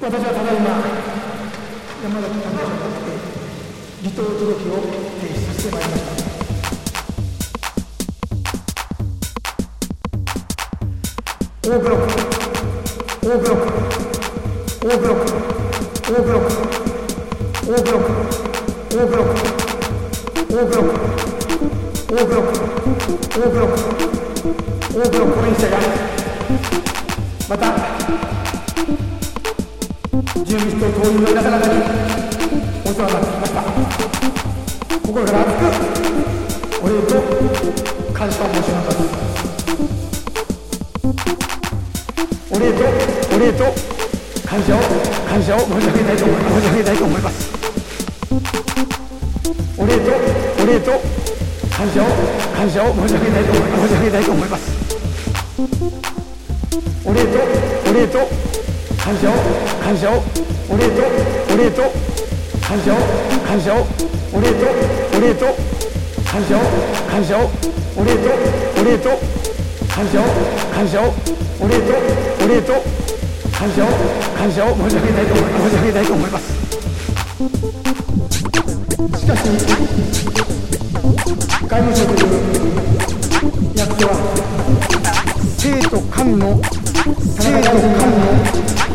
私はただいま山崎官房にとって離党届を提出してまいりました。大ブロック大ブロック大ブロック大ブロック大ブロック大ブロック大ブロック大ブロック大ブロック大ブロック応援者やまた自由民主党党員の皆様にお世話になってきました心から熱くお礼と感謝を申し上げます。お礼とお礼と感謝を感謝を申し上げたいと思います。申し上げたいと思います。お礼とお礼と感謝を感謝を申し上げたいと思います。申し上げたいと思います。お礼とお礼と感謝を感謝をお礼とお礼と感謝を感謝をお礼とお礼と感謝を感謝をお礼とお礼と感謝を感謝をお礼とお礼と感謝を感謝を申し上げたいと思います。申し上げたいと思います。しかし外務省という役所は生と官の生と官の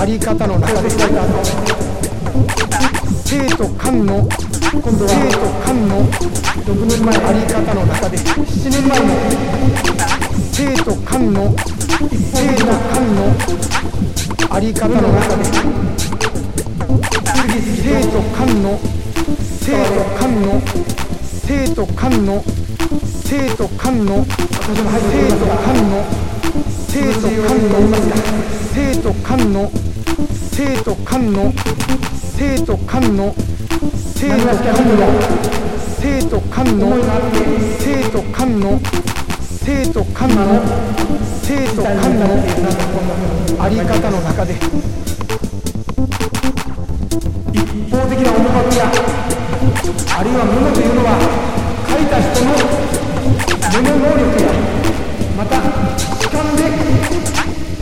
あり方の中で生と官の今度は生と官の6年前あり方の中で7年前の生と官の生と官のあり方の中で生と官の生と官の生と官の生と官の生と官の生と官の生と官の生と官の生と官の生と官の生と官の生と官の生と官の生と官のあり方の中で一方的な思惑やあるいは物というのは書いた人の目の能力やまた主観で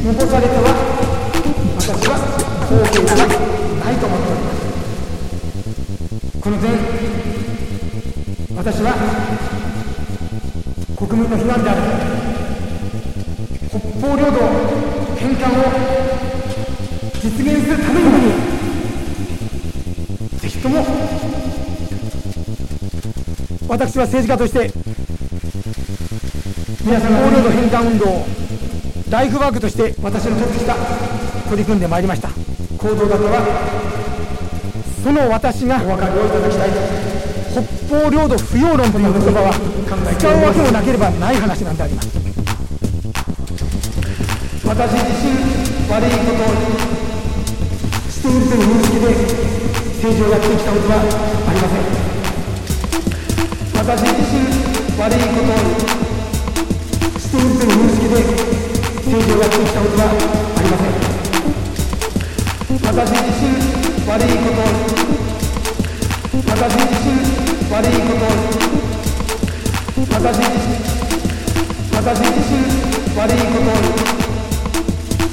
残されては私は後継ではないと思っておりますこの点私は国民の悲願である北方領土返還を実現するためにぜひとも私は政治家として皆さんの領土返還運動をライフワークとして私の特した取り組んでまいりました行動だけはその私がお分かりをいただきたい北方領土不要論という言葉は使うわけもなければない話なんであります私自身悪いことをしているという認識で政治をやってきたことはありません私自身悪いことをしているという認識で政治をやってきたことはありません私自身悪いこと私自身悪いこと私自身私自身悪いことを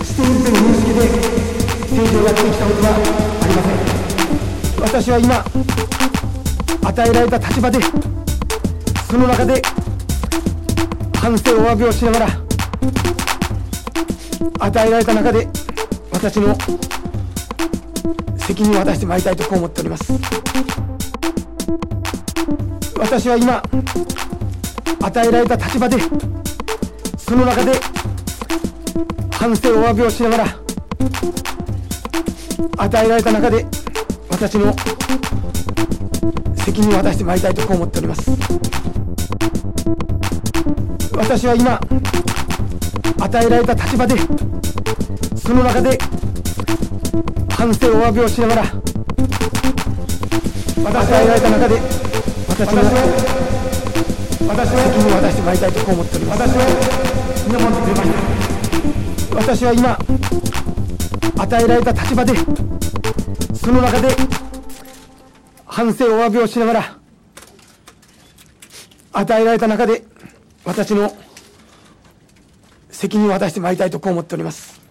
しているという認識で政治をやってきたことはありません私は今与えられた立場でその中で反省お詫びをしながら与えられた中で私の責任を果たしてまいりたいとこう思っております。私は今与えられた立場でその中で反省お詫びをしながら与えられた中で私の責任を果たしてまいりたいとこう思っております。私は今与えられた立場でその中で反省お詫びをしながら与えられた中で私の私の責任を果たしてまいりたいとこう思っております。私を見守ってくれました。私は今与えられた立場でその中で反省お詫びをしながら与えられた中で私の責任を果たしてまいりたいとこう思っております